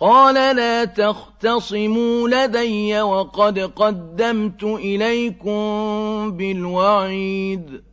قال لا تختصموا لدي وقد قدمت إليكم بالوعيد.